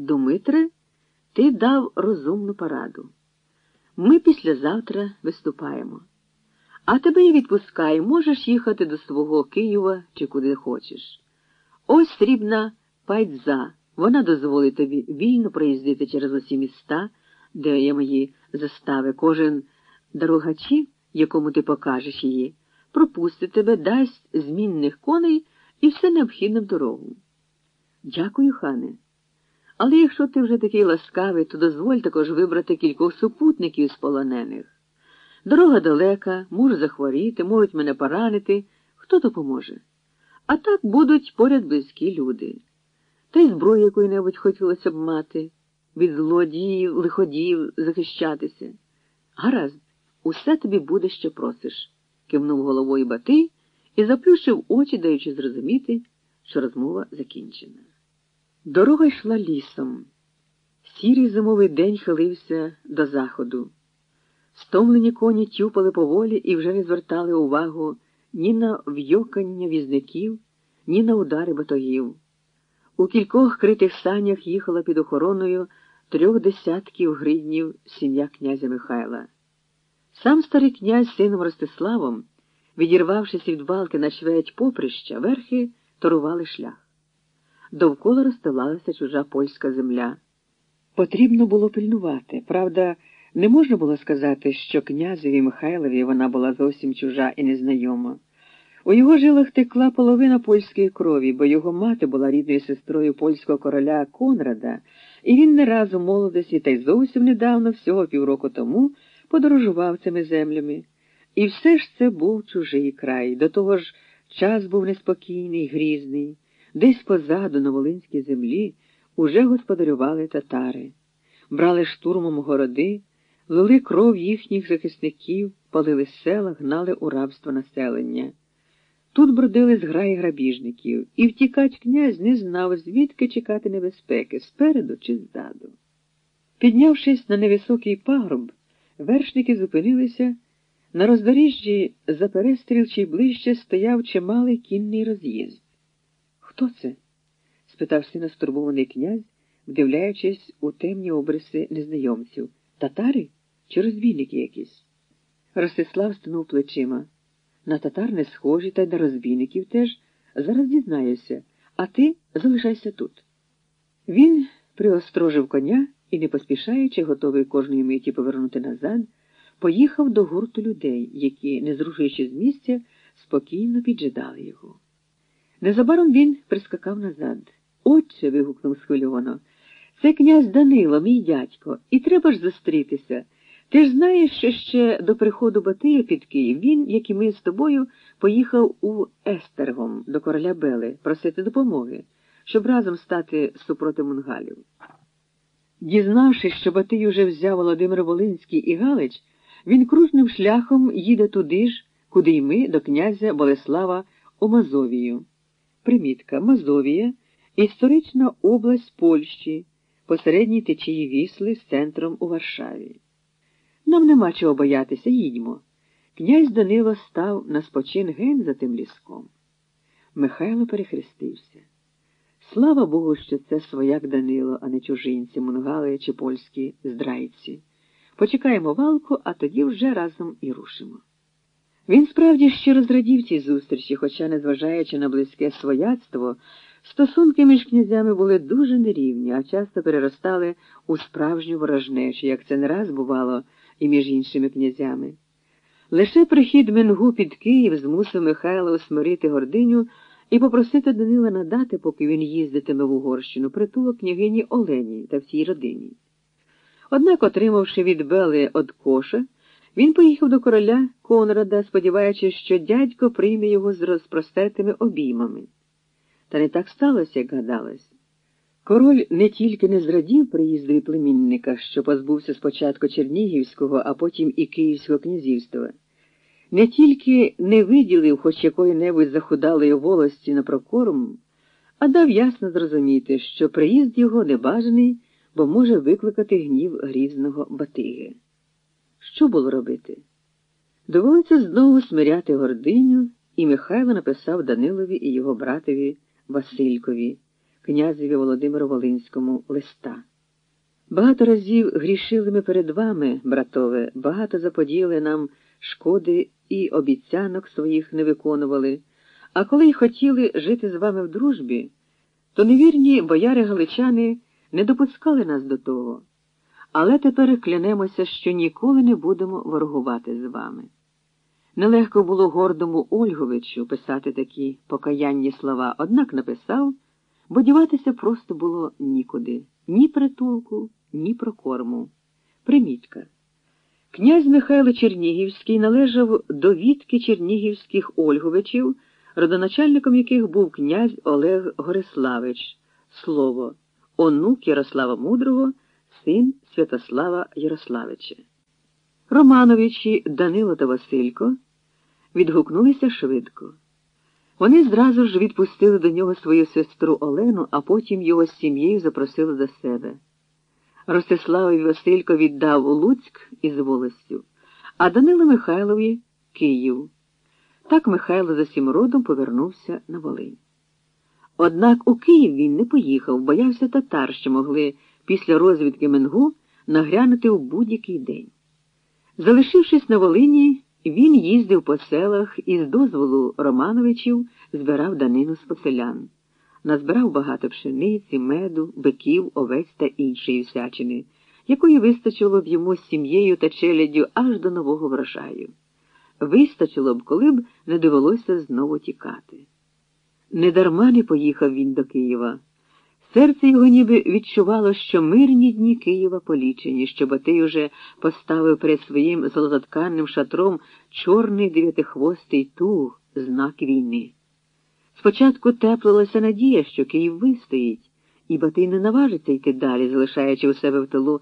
Думитре, ти дав розумну пораду. Ми післязавтра виступаємо. А тебе я відпускаю, можеш їхати до свого Києва чи куди хочеш. Ось срібна пайдза. Вона дозволить тобі вільно проїздити через усі міста, де є мої застави. Кожен дорогачів, якому ти покажеш її, пропустить тебе, дасть змінних коней і все необхідне в дорогу. Дякую, хане. Але якщо ти вже такий ласкавий, то дозволь також вибрати кількох супутників з полонених. Дорога далека, можу захворіти, можуть мене поранити. Хто допоможе? А так будуть поряд близькі люди. Та й зброю якої-небудь хотілося б мати, від злодіїв, лиходіїв захищатися. Гаразд, усе тобі буде, що просиш, кивнув головою Батий і заплющив очі, даючи зрозуміти, що розмова закінчена. Дорога йшла лісом. Сірий зимовий день хилився до заходу. Стомлені коні тюпали поволі і вже не звертали увагу ні на в'йокання візників, ні на удари батогів. У кількох критих санях їхала під охороною трьох десятків гриднів сім'я князя Михайла. Сам старий князь сином Ростиславом, відірвавшись від балки на чверть поприща, верхи торували шлях. Довкола розстилалася чужа польська земля. Потрібно було пильнувати. Правда, не можна було сказати, що князеві Михайлові вона була зовсім чужа і незнайома. У його жилах текла половина польської крові, бо його мати була рідною сестрою польського короля Конрада, і він не раз у молодості та й зовсім недавно, всього півроку тому, подорожував цими землями. І все ж це був чужий край. До того ж, час був неспокійний, грізний. Десь позаду на Волинській землі уже господарювали татари, брали штурмом городи, лили кров їхніх захисників, палили села, гнали у рабство населення. Тут бродили зграї грабіжників, і втікач князь не знав, звідки чекати небезпеки, спереду чи ззаду. Піднявшись на невисокий пагорб, вершники зупинилися. На роздоріжжі за перестріл чи ближче стояв чималий кінний роз'їзд. Хто це? спитав сина стурбований князь, вдивляючись у темні обриси незнайомців. Татари чи розбійники якісь? Ростислав стинув плечима. На татар не схожі, та й на розбійників теж. Зараз дізнаюся, а ти залишайся тут. Він приострожив коня і, не поспішаючи, готовий кожної миті повернути назад, поїхав до гурту людей, які, не зрушуючи з місця, спокійно піджидали його. Незабаром він прискакав назад. Отче. вигукнув схвильовано. Це князь Данило, мій дядько, і треба ж зустрітися. Ти ж знаєш, що ще до приходу Батия під Київ він, як і ми з тобою, поїхав у Естергом до короля Бели просити допомоги, щоб разом стати супроти мунгалів. Дізнавшись, що Батий уже взяв Володимир Волинський і Галич, він кружним шляхом їде туди ж, куди й ми, до князя Болеслава у Мазовію. Примітка Мазовія історична область Польщі, посередній течії Вісли з центром у Варшаві. Нам нема чого боятися, їдьмо. Князь Данило став на спочин ген за тим ліском. Михайло перехрестився. Слава Богу, що це свояк Данило, а не чужинці, мунгали чи польські здрайці. Почекаємо валку, а тоді вже разом і рушимо. Він справді щиро зрадів цій зустрічі, хоча, незважаючи на близьке свояцтво, стосунки між князями були дуже нерівні, а часто переростали у справжню ворожнечу, як це не раз бувало і між іншими князями. Лише прихід Менгу під Київ змусив Михайла усмирити гординю і попросити Данила надати, поки він їздитиме в Угорщину, притулок княгині Олені та всій родині. Однак, отримавши від Бели од коша, він поїхав до короля Конрада, сподіваючись, що дядько прийме його з розпростертими обіймами. Та не так сталося, як гадалось. Король не тільки не зрадів приїздові племінника, що позбувся спочатку Чернігівського, а потім і Київського князівства, не тільки не виділив хоч якої-небудь захудалої волості на прокорм, а дав ясно зрозуміти, що приїзд його небажаний, бо може викликати гнів грізного Батиги. Що було робити? Довелося знову смиряти гординю, і Михайло написав Данилові і його братові Василькові. князеві Володимиру Волинському листа. Багато разів грішили ми перед вами, братове, багато заподіяли нам шкоди і обіцянок своїх не виконували, а коли й хотіли жити з вами в дружбі, то невірні бояри галичани не допускали нас до того. Але тепер клянемося, що ніколи не будемо ворогувати з вами. Нелегко було гордому Ольговичу писати такі покаянні слова, однак написав, бо діватися просто було нікуди, ні притулку, ні прокорму. Примітка. Князь Михайло Чернігівський належав до відки чернігівських Ольговичів, родоначальником яких був князь Олег Гориславич, слово, онук Ярослава Мудрого, син Святослава Ярославича. Романовичі Данило та Василько відгукнулися швидко. Вони зразу ж відпустили до нього свою сестру Олену, а потім його з сім'єю запросили до себе. Ростиславові Василько віддав Луцьк із волостю, а Данило Михайлові Київ. Так Михайло за сім родом повернувся на Волинь. Однак у Київ він не поїхав, боявся татар, що могли після розвідки Менгу нагрянути у будь-який день. Залишившись на Волині, він їздив по селах і з дозволу Романовичів збирав данину з поселян. Назбирав багато пшениці, меду, биків, овець та іншої всячини, якої вистачило б йому з сім'єю та челяддю аж до нового врожаю. Вистачило б, коли б не довелося знову тікати. Недарма не поїхав він до Києва. Серце його ніби відчувало, що мирні дні Києва полічені, що Батий уже поставив перед своїм золототканним шатром чорний дев'ятихвостий туг, знак війни. Спочатку теплилася надія, що Київ вистоїть, і Батий не наважиться йти далі, залишаючи у себе в тилу